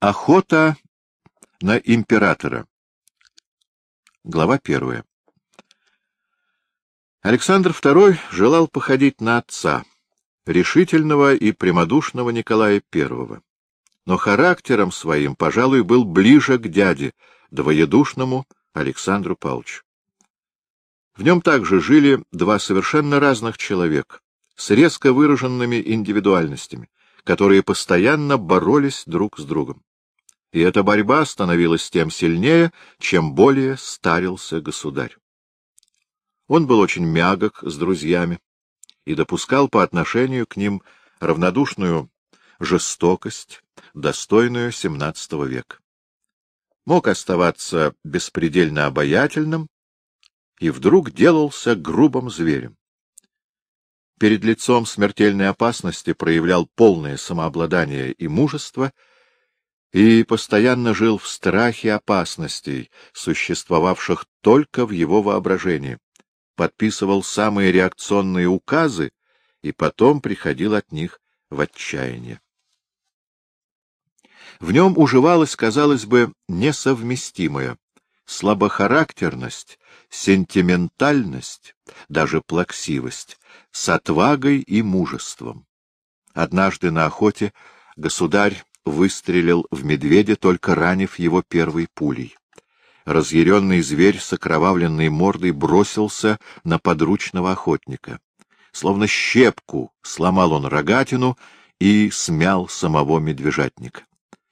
Охота на императора. Глава первая. Александр II желал походить на отца, решительного и прямодушного Николая I, но характером своим, пожалуй, был ближе к дяде, двоедушному Александру Павловичу. В нем также жили два совершенно разных человека, с резко выраженными индивидуальностями, которые постоянно боролись друг с другом. И эта борьба становилась тем сильнее, чем более старился государь. Он был очень мягок с друзьями и допускал по отношению к ним равнодушную жестокость, достойную XVII века. Мог оставаться беспредельно обаятельным и вдруг делался грубым зверем. Перед лицом смертельной опасности проявлял полное самообладание и мужество и постоянно жил в страхе опасностей, существовавших только в его воображении, подписывал самые реакционные указы и потом приходил от них в отчаяние. В нем уживалась, казалось бы, несовместимая слабохарактерность, сентиментальность, даже плаксивость, с отвагой и мужеством. Однажды на охоте государь выстрелил в медведя, только ранив его первой пулей. Разъяренный зверь с окровавленной мордой бросился на подручного охотника. Словно щепку сломал он рогатину и смял самого медвежатника.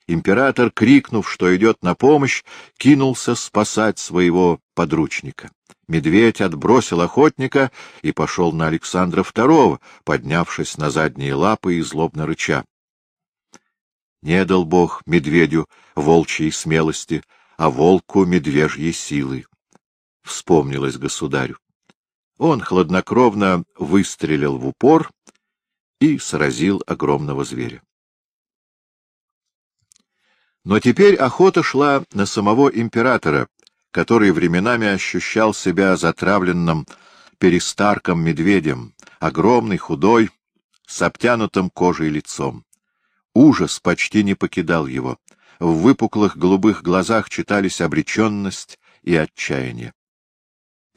Император, крикнув, что идет на помощь, кинулся спасать своего подручника. Медведь отбросил охотника и пошел на Александра II, поднявшись на задние лапы и злобно рыча. Не дал Бог медведю волчьей смелости, а волку медвежьей силы. Вспомнилось государю. Он хладнокровно выстрелил в упор и сразил огромного зверя. Но теперь охота шла на самого императора, который временами ощущал себя затравленным перестарком-медведем, огромный, худой, с обтянутым кожей лицом. Ужас почти не покидал его. В выпуклых голубых глазах читались обреченность и отчаяние.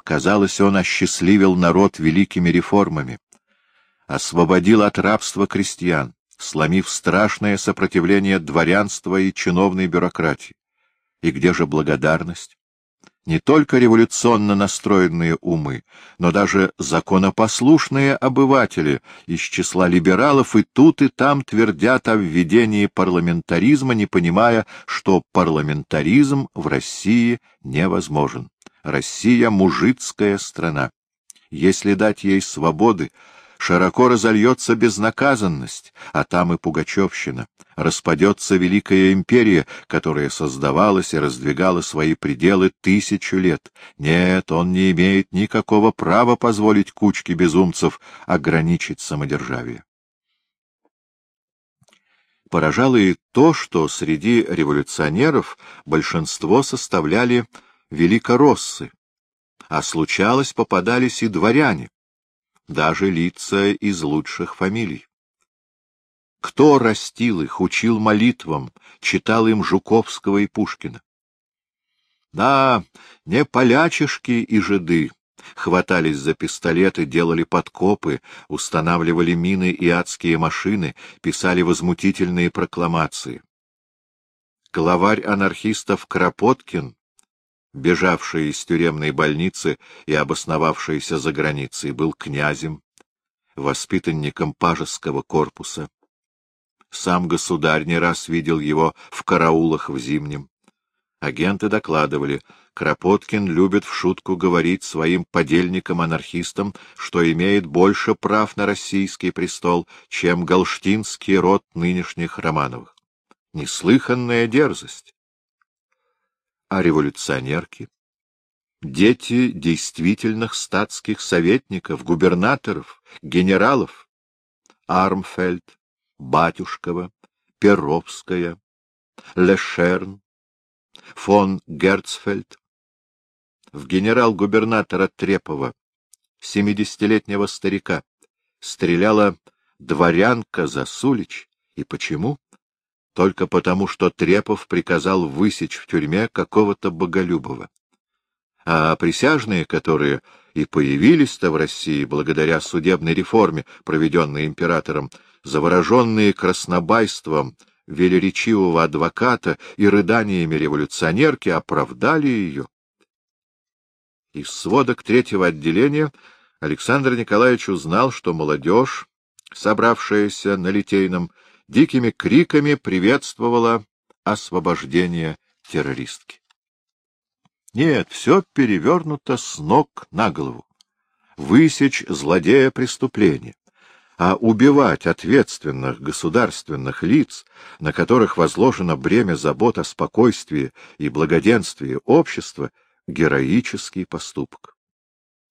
Казалось, он осчастливил народ великими реформами, освободил от рабства крестьян, сломив страшное сопротивление дворянства и чиновной бюрократии. И где же благодарность? Не только революционно настроенные умы, но даже законопослушные обыватели из числа либералов и тут и там твердят о введении парламентаризма, не понимая, что парламентаризм в России невозможен. Россия — мужицкая страна. Если дать ей свободы, широко разольется безнаказанность, а там и пугачевщина. Распадется Великая Империя, которая создавалась и раздвигала свои пределы тысячу лет. Нет, он не имеет никакого права позволить кучке безумцев ограничить самодержавие. Поражало и то, что среди революционеров большинство составляли великороссы, а случалось попадались и дворяне, даже лица из лучших фамилий. Кто растил их, учил молитвам, читал им Жуковского и Пушкина? Да, не полячишки и жиды хватались за пистолеты, делали подкопы, устанавливали мины и адские машины, писали возмутительные прокламации. Главарь анархистов Кропоткин бежавший из тюремной больницы и обосновавшийся за границей, был князем, воспитанником пажеского корпуса. Сам государь не раз видел его в караулах в Зимнем. Агенты докладывали, Кропоткин любит в шутку говорить своим подельникам-анархистам, что имеет больше прав на российский престол, чем галштинский род нынешних Романовых. Неслыханная дерзость а революционерки? Дети действительных статских советников, губернаторов, генералов. Армфельд, Батюшкова, Перовская, Лешерн, фон Герцфельд. В генерал-губернатора Трепова, семидесятилетнего старика, стреляла дворянка Засулич. И почему? Только потому, что Трепов приказал высечь в тюрьме какого-то Боголюбова. А присяжные, которые и появились-то в России благодаря судебной реформе, проведенной императором, завороженные краснобайством велеречивого адвоката и рыданиями революционерки, оправдали ее. Из сводок третьего отделения Александр Николаевич узнал, что молодежь, собравшаяся на Литейном, дикими криками приветствовала освобождение террористки. Нет, все перевернуто с ног на голову. Высечь злодея преступления, а убивать ответственных государственных лиц, на которых возложено бремя забот о спокойствии и благоденствии общества, героический поступок.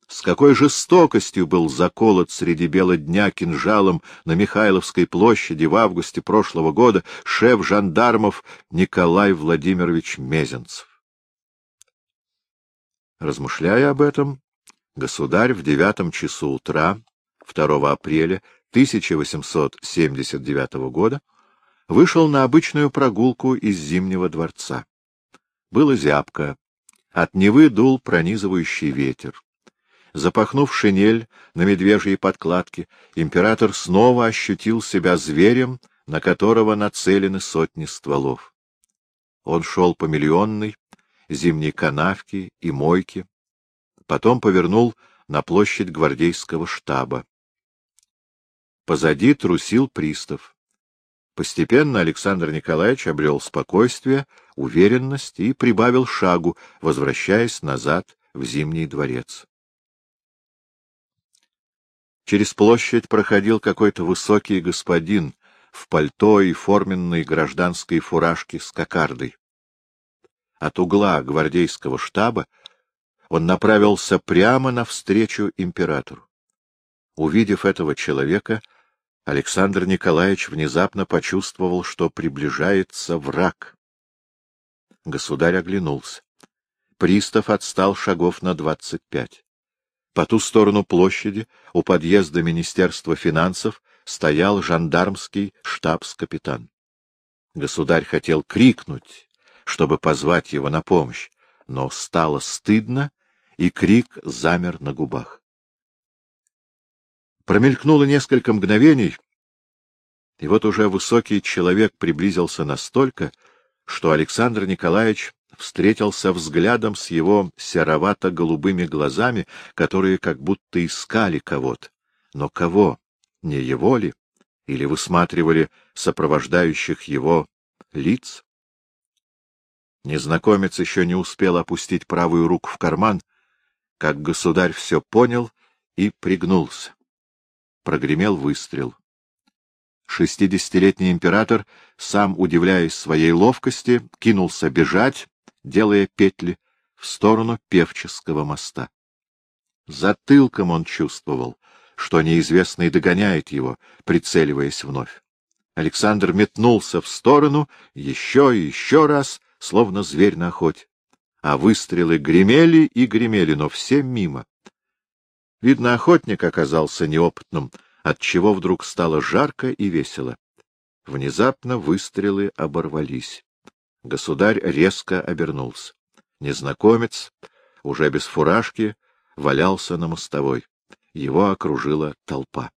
С какой жестокостью был заколот среди бела дня кинжалом на Михайловской площади в августе прошлого года шеф жандармов Николай Владимирович Мезенцев. Размышляя об этом, государь в девятом часу утра 2 апреля 1879 года вышел на обычную прогулку из Зимнего дворца. Было зябко, от Невы дул пронизывающий ветер. Запахнув шинель на медвежьей подкладке, император снова ощутил себя зверем, на которого нацелены сотни стволов. Он шел по миллионной, зимней канавке и мойке, потом повернул на площадь гвардейского штаба. Позади трусил пристав. Постепенно Александр Николаевич обрел спокойствие, уверенность и прибавил шагу, возвращаясь назад в Зимний дворец. Через площадь проходил какой-то высокий господин в пальто и форменной гражданской фуражке с кокардой. От угла гвардейского штаба он направился прямо навстречу императору. Увидев этого человека, Александр Николаевич внезапно почувствовал, что приближается враг. Государь оглянулся. Пристав отстал шагов на двадцать пять. По ту сторону площади, у подъезда Министерства финансов, стоял жандармский штабс-капитан. Государь хотел крикнуть, чтобы позвать его на помощь, но стало стыдно, и крик замер на губах. Промелькнуло несколько мгновений, и вот уже высокий человек приблизился настолько, что Александр Николаевич встретился взглядом с его серовато-голубыми глазами, которые как будто искали кого-то. Но кого? Не его ли? Или высматривали сопровождающих его лиц? Незнакомец еще не успел опустить правую руку в карман, как государь все понял и пригнулся прогремел выстрел. Шестидесятилетний император, сам удивляясь своей ловкости, кинулся бежать, делая петли, в сторону Певческого моста. Затылком он чувствовал, что неизвестный догоняет его, прицеливаясь вновь. Александр метнулся в сторону еще и еще раз, словно зверь на охоте. А выстрелы гремели и гремели, но все мимо. Видно, охотник оказался неопытным, отчего вдруг стало жарко и весело. Внезапно выстрелы оборвались. Государь резко обернулся. Незнакомец, уже без фуражки, валялся на мостовой. Его окружила толпа.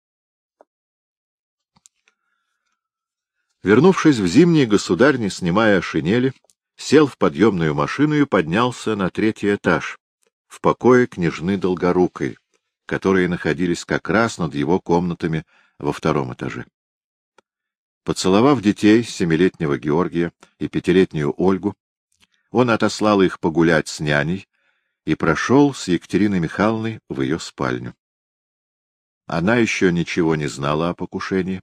Вернувшись в зимний, государь, не снимая шинели, сел в подъемную машину и поднялся на третий этаж, в покое княжны Долгорукой, которые находились как раз над его комнатами во втором этаже. Поцеловав детей, семилетнего Георгия и пятилетнюю Ольгу, он отослал их погулять с няней и прошел с Екатериной Михайловной в ее спальню. Она еще ничего не знала о покушении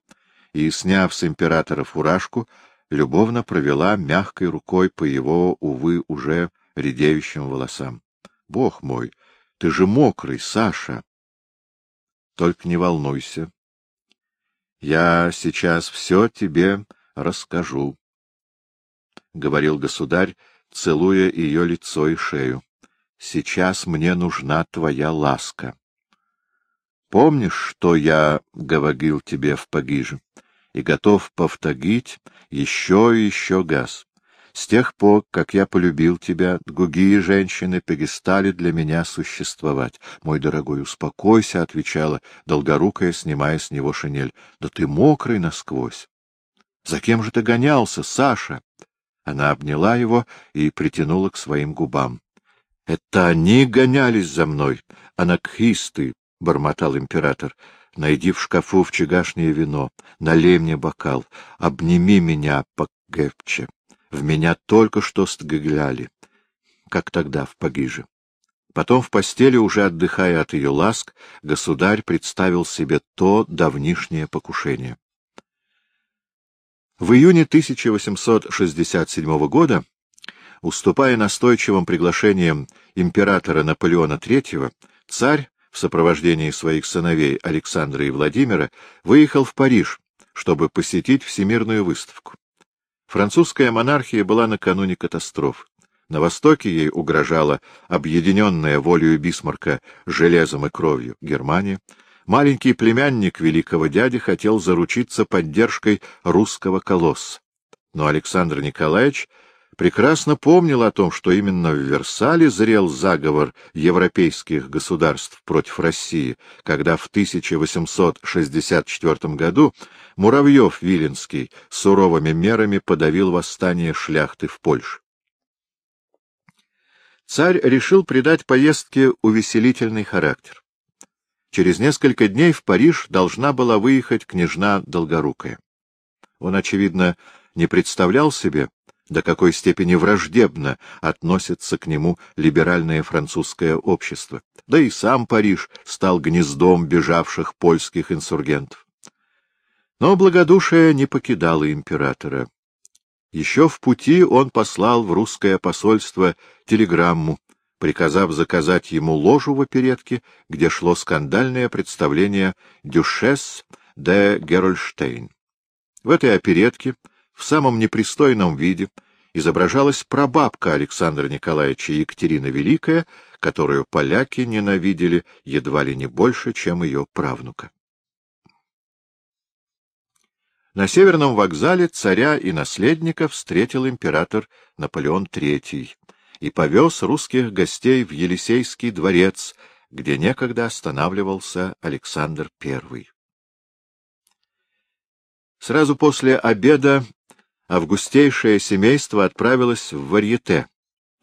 и, сняв с императора фуражку, любовно провела мягкой рукой по его, увы, уже редеющим волосам. — Бог мой, ты же мокрый, Саша! Только не волнуйся. Я сейчас все тебе расскажу, — говорил государь, целуя ее лицо и шею. — Сейчас мне нужна твоя ласка. Помнишь, что я говорил тебе в Пагиже? и готов повтагить еще и еще газ. С тех пор, как я полюбил тебя, другие женщины перестали для меня существовать. Мой дорогой, успокойся, — отвечала долгорукая, снимая с него шинель. — Да ты мокрый насквозь. — За кем же ты гонялся, Саша? Она обняла его и притянула к своим губам. — Это они гонялись за мной, анакхисты, — бормотал император. — Найди в шкафу вчегашнее вино, налей мне бокал, обними меня покрепче. В меня только что стггляли, как тогда в Пагиже. Потом в постели, уже отдыхая от ее ласк, государь представил себе то давнишнее покушение. В июне 1867 года, уступая настойчивым приглашениям императора Наполеона III, царь в сопровождении своих сыновей Александра и Владимира выехал в Париж, чтобы посетить Всемирную выставку. Французская монархия была накануне катастроф. На востоке ей угрожала объединенная волею Бисмарка железом и кровью Германия. Маленький племянник великого дяди хотел заручиться поддержкой русского колосса. Но Александр Николаевич прекрасно помнил о том, что именно в Версале зрел заговор европейских государств против России, когда в 1864 году Муравьев-Виленский суровыми мерами подавил восстание шляхты в Польше. Царь решил придать поездке увеселительный характер. Через несколько дней в Париж должна была выехать княжна Долгорукая. Он, очевидно, не представлял себе, до какой степени враждебно относится к нему либеральное французское общество. Да и сам Париж стал гнездом бежавших польских инсургентов. Но благодушие не покидало императора. Еще в пути он послал в русское посольство телеграмму, приказав заказать ему ложу в оперетке, где шло скандальное представление «Дюшес де Герольштейн». В этой оперетке в самом непристойном виде изображалась прабабка Александра Николаевича Екатерина Великая, которую поляки ненавидели едва ли не больше, чем ее правнука. На Северном вокзале царя и наследника встретил император Наполеон III и повез русских гостей в Елисейский дворец, где некогда останавливался Александр I. Сразу после обеда августейшее семейство отправилось в Варьете,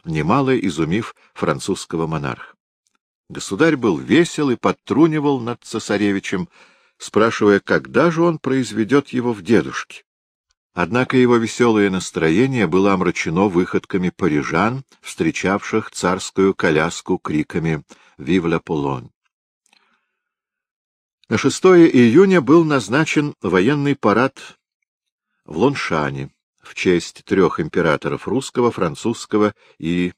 немало изумив французского монарха. Государь был весел и подтрунивал над цесаревичем, спрашивая, когда же он произведет его в дедушке. Однако его веселое настроение было омрачено выходками парижан, встречавших царскую коляску криками «Вив ла Полонь!». На 6 июня был назначен военный парад в Лоншане в честь трех императоров русского, французского и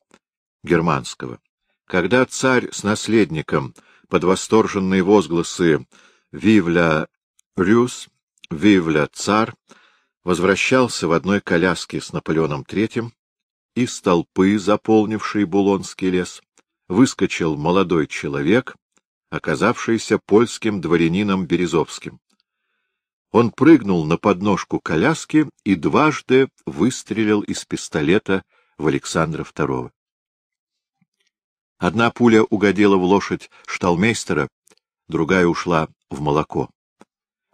германского. Когда царь с наследником под восторженные возгласы «Вивля Рюс», «Вивля царь» возвращался в одной коляске с Наполеоном III, из толпы, заполнившей Булонский лес, выскочил молодой человек, оказавшийся польским дворянином Березовским. Он прыгнул на подножку коляски и дважды выстрелил из пистолета в Александра II. Одна пуля угодила в лошадь шталмейстера, другая ушла в молоко.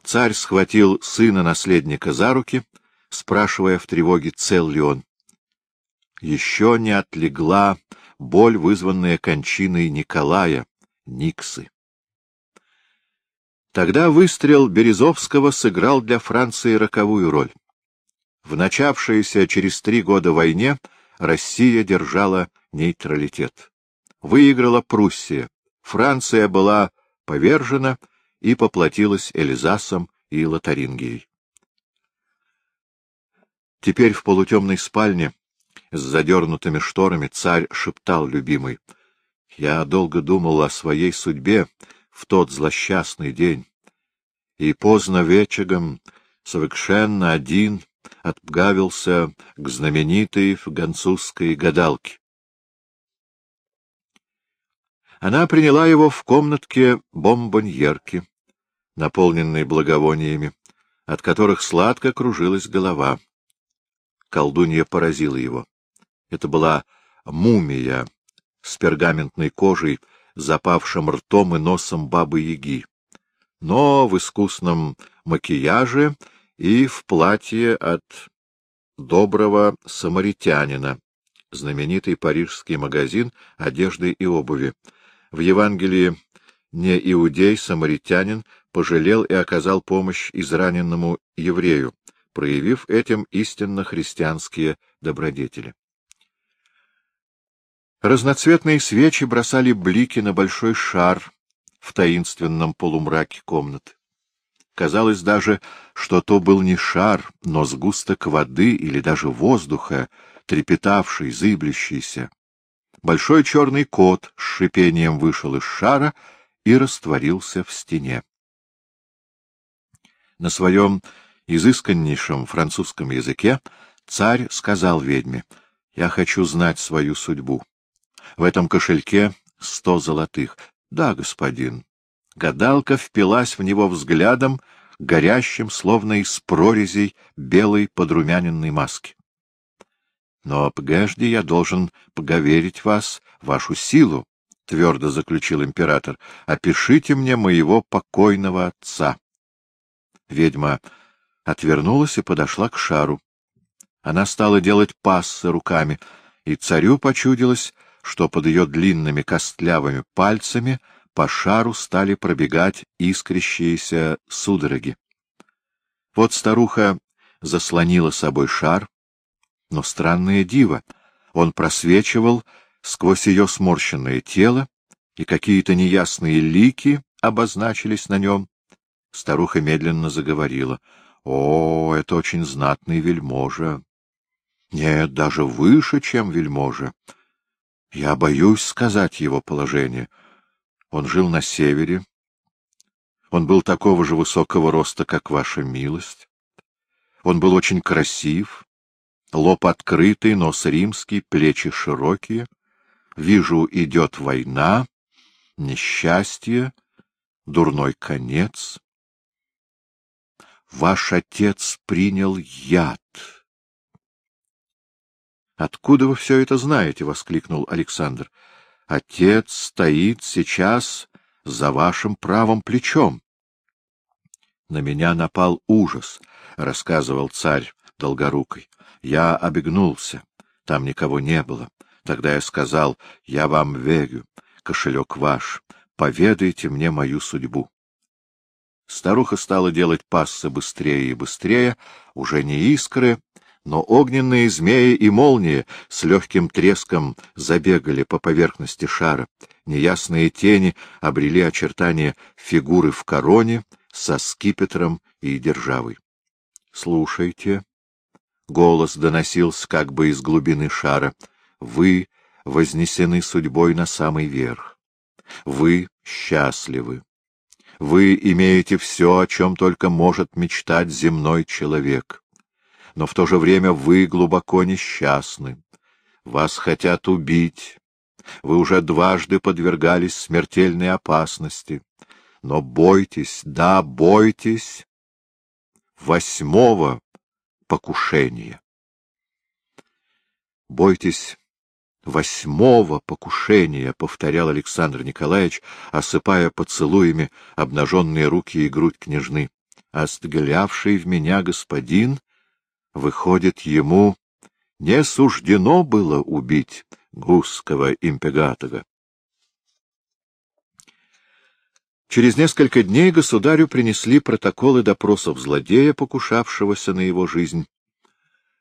Царь схватил сына наследника за руки, спрашивая в тревоге, цел ли он. Еще не отлегла боль, вызванная кончиной Николая, Никсы. Тогда выстрел Березовского сыграл для Франции роковую роль. В начавшейся через три года войне Россия держала нейтралитет. Выиграла Пруссия. Франция была повержена и поплатилась Эльзасом и Лотарингией. Теперь в полутемной спальне с задернутыми шторами царь шептал любимый. Я долго думал о своей судьбе, в тот злосчастный день. И поздно вечером, совершенно один, отправился к знаменитой французской гадалке. Она приняла его в комнатке бомбоньерки, наполненной благовониями, от которых сладко кружилась голова. Колдунья поразила его. Это была мумия с пергаментной кожей, запавшим ртом и носом бабы-яги, но в искусном макияже и в платье от доброго самаритянина, знаменитый парижский магазин одежды и обуви. В Евангелии не иудей, самаритянин, пожалел и оказал помощь израненному еврею, проявив этим истинно христианские добродетели. Разноцветные свечи бросали блики на большой шар в таинственном полумраке комнаты. Казалось даже, что то был не шар, но сгусток воды или даже воздуха, трепетавший, зыблющийся. Большой черный кот с шипением вышел из шара и растворился в стене. На своем изысканнейшем французском языке царь сказал ведьме, «Я хочу знать свою судьбу. В этом кошельке сто золотых. Да, господин. Гадалка впилась в него взглядом, горящим, словно из прорезей белой подрумяненной маски. — Но прежде я должен поговорить вас, вашу силу, — твердо заключил император. — Опишите мне моего покойного отца. Ведьма отвернулась и подошла к шару. Она стала делать пассы руками, и царю почудилось, что под ее длинными костлявыми пальцами по шару стали пробегать искрящиеся судороги. Вот старуха заслонила собой шар, но странное диво, он просвечивал сквозь ее сморщенное тело, и какие-то неясные лики обозначились на нем. Старуха медленно заговорила. — О, это очень знатный вельможа! Нет, даже выше, чем вельможа. Я боюсь сказать его положение. Он жил на севере. Он был такого же высокого роста, как ваша милость. Он был очень красив, лоб открытый, нос римский, плечи широкие. Вижу, идет война, несчастье, дурной конец. Ваш отец принял яд. Откуда вы все это знаете? — воскликнул Александр. — Отец стоит сейчас за вашим правым плечом. На меня напал ужас, — рассказывал царь Долгорукой. Я обегнулся. Там никого не было. Тогда я сказал, я вам верю, кошелек ваш, поведайте мне мою судьбу. Старуха стала делать пассы быстрее и быстрее, уже не искры, но огненные змеи и молнии с легким треском забегали по поверхности шара. Неясные тени обрели очертания фигуры в короне со скипетром и державой. — Слушайте. Голос доносился как бы из глубины шара. — Вы вознесены судьбой на самый верх. Вы счастливы. Вы имеете все, о чем только может мечтать земной человек но в то же время вы глубоко несчастны. Вас хотят убить. Вы уже дважды подвергались смертельной опасности. Но бойтесь, да, бойтесь восьмого покушения. Бойтесь восьмого покушения, — повторял Александр Николаевич, осыпая поцелуями обнаженные руки и грудь княжны. Остглявший в меня господин Выходит, ему не суждено было убить гусского импегатора. Через несколько дней государю принесли протоколы допросов злодея, покушавшегося на его жизнь.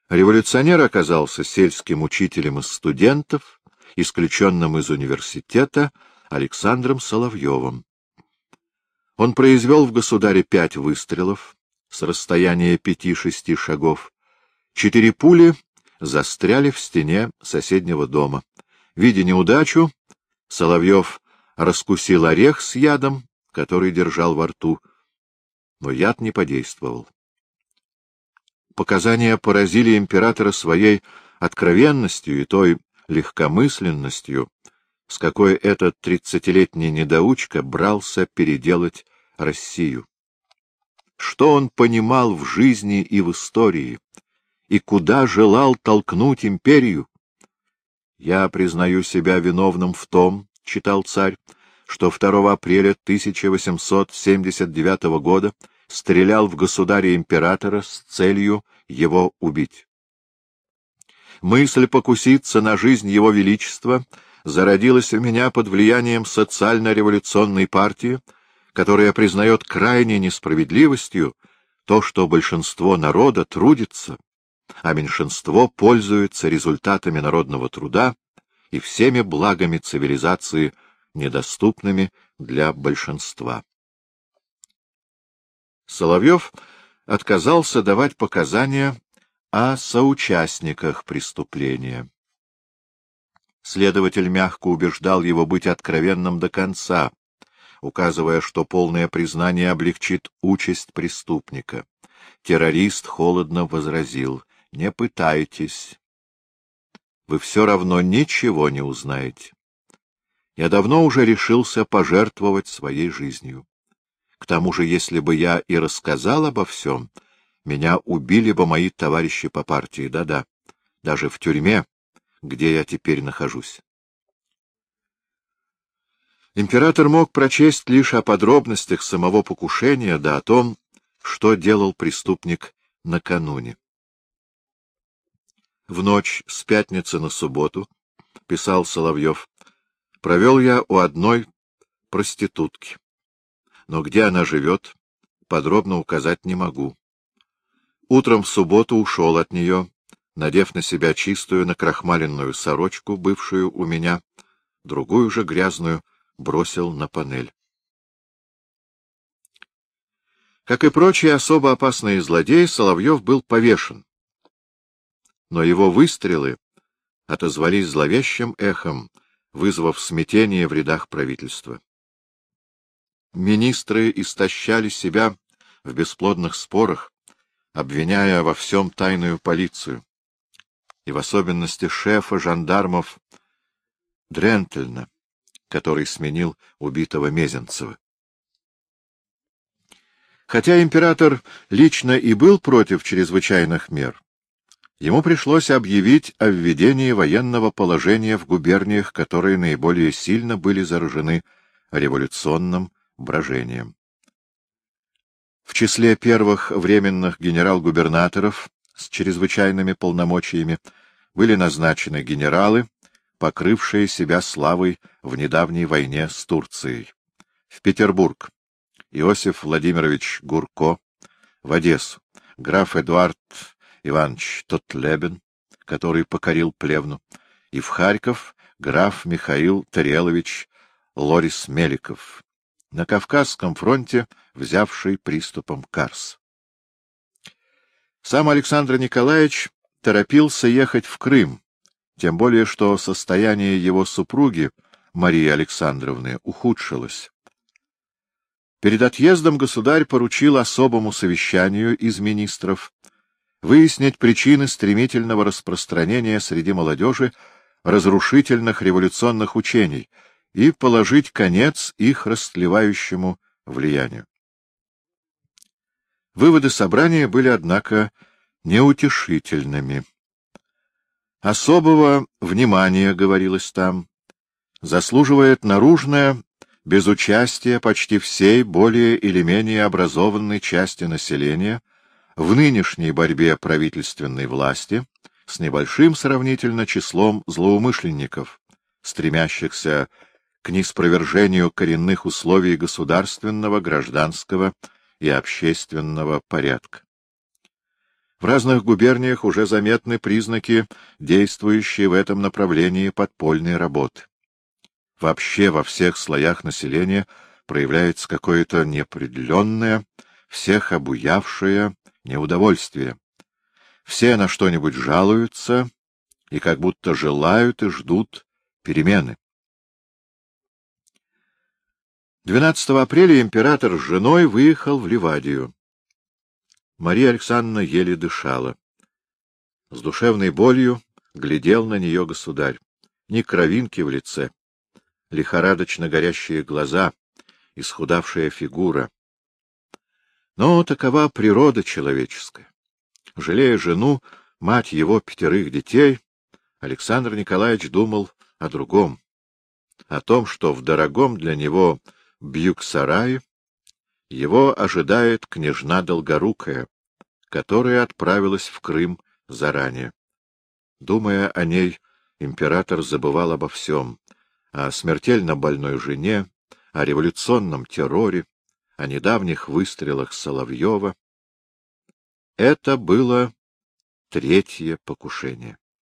Революционер оказался сельским учителем из студентов, исключенным из университета Александром Соловьевым. Он произвел в государе пять выстрелов с расстояния пяти-шести шагов, Четыре пули застряли в стене соседнего дома. Видя неудачу, Соловьев раскусил орех с ядом, который держал во рту, но яд не подействовал. Показания поразили императора своей откровенностью и той легкомысленностью, с какой этот тридцатилетний недоучка брался переделать Россию. что он понимал в жизни и в истории, и куда желал толкнуть империю. «Я признаю себя виновным в том, — читал царь, — что 2 апреля 1879 года стрелял в государя-императора с целью его убить. Мысль покуситься на жизнь его величества зародилась у меня под влиянием социально-революционной партии, которая признает крайней несправедливостью то, что большинство народа трудится, а меньшинство пользуется результатами народного труда и всеми благами цивилизации, недоступными для большинства. Соловьев отказался давать показания о соучастниках преступления. Следователь мягко убеждал его быть откровенным до конца, указывая, что полное признание облегчит участь преступника. Террорист холодно возразил — Не пытайтесь. Вы все равно ничего не узнаете. Я давно уже решился пожертвовать своей жизнью. К тому же, если бы я и рассказал обо всем, меня убили бы мои товарищи по партии, да-да, даже в тюрьме, где я теперь нахожусь. Император мог прочесть лишь о подробностях самого покушения, да о том, что делал преступник накануне. В ночь с пятницы на субботу, — писал Соловьев, — провел я у одной проститутки. Но где она живет, подробно указать не могу. Утром в субботу ушел от нее, надев на себя чистую накрахмаленную сорочку, бывшую у меня, другую же грязную бросил на панель. Как и прочие особо опасные злодеи, Соловьев был повешен. Но его выстрелы отозвались зловещим эхом, вызвав смятение в рядах правительства. Министры истощали себя в бесплодных спорах, обвиняя во всем тайную полицию, и в особенности шефа жандармов Дрентельна, который сменил убитого Мезенцева. Хотя император лично и был против чрезвычайных мер, ему пришлось объявить о введении военного положения в губерниях, которые наиболее сильно были заражены революционным брожением. В числе первых временных генерал-губернаторов с чрезвычайными полномочиями были назначены генералы, покрывшие себя славой в недавней войне с Турцией. В Петербург Иосиф Владимирович Гурко, в Одессу граф Эдуард Иванович Тотлебен, который покорил Плевну, и в Харьков граф Михаил Тарелович Лорис Меликов, на Кавказском фронте взявший приступом Карс. Сам Александр Николаевич торопился ехать в Крым, тем более что состояние его супруги, Марии Александровны, ухудшилось. Перед отъездом государь поручил особому совещанию из министров выяснить причины стремительного распространения среди молодежи разрушительных революционных учений и положить конец их растлевающему влиянию. Выводы собрания были, однако, неутешительными. Особого внимания, говорилось там, заслуживает наружное, без участия почти всей более или менее образованной части населения в нынешней борьбе правительственной власти с небольшим сравнительно числом злоумышленников, стремящихся к неспровержению коренных условий государственного, гражданского и общественного порядка. В разных губерниях уже заметны признаки, действующие в этом направлении подпольной работы. Вообще во всех слоях населения проявляется какое-то неопределенное, всех обуявшее неудовольствие. Все на что-нибудь жалуются и как будто желают и ждут перемены. 12 апреля император с женой выехал в Ливадию. Мария Александровна еле дышала. С душевной болью глядел на нее государь. Ни кровинки в лице, лихорадочно горящие глаза, исхудавшая фигура. Но такова природа человеческая. Жалея жену, мать его пятерых детей, Александр Николаевич думал о другом, о том, что в дорогом для него Бьюксарае его ожидает княжна Долгорукая, которая отправилась в Крым заранее. Думая о ней, император забывал обо всем — о смертельно больной жене, о революционном терроре, о недавних выстрелах Соловьева. Это было третье покушение.